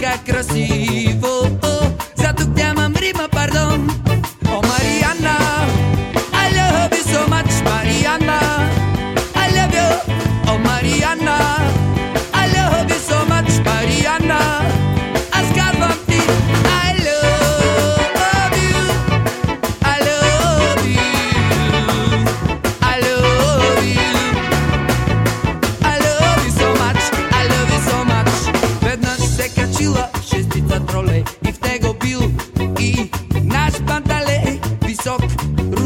nunca crecí. up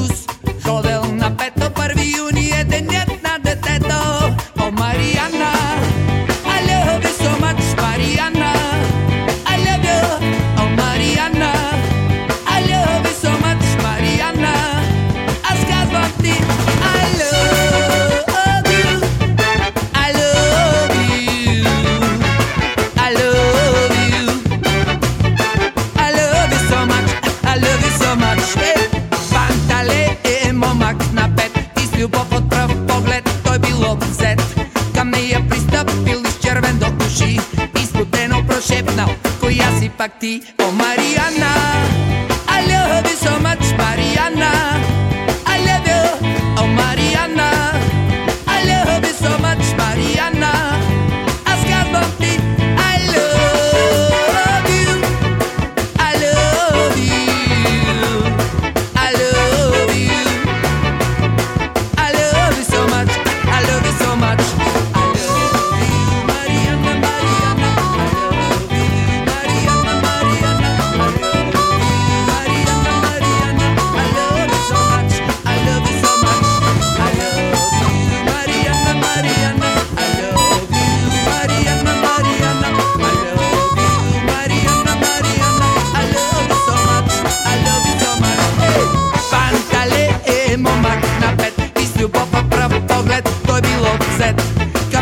на пет. И с любов от прв поглед тој бил обзет. Кам неја пристапил и с червен до души Испутено прошепнал коя си пак ти, о Марияна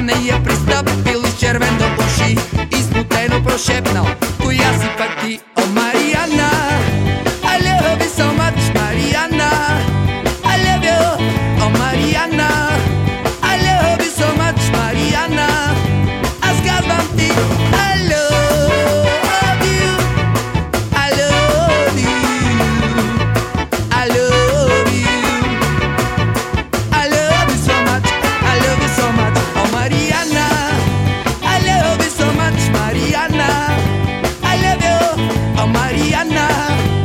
Кам night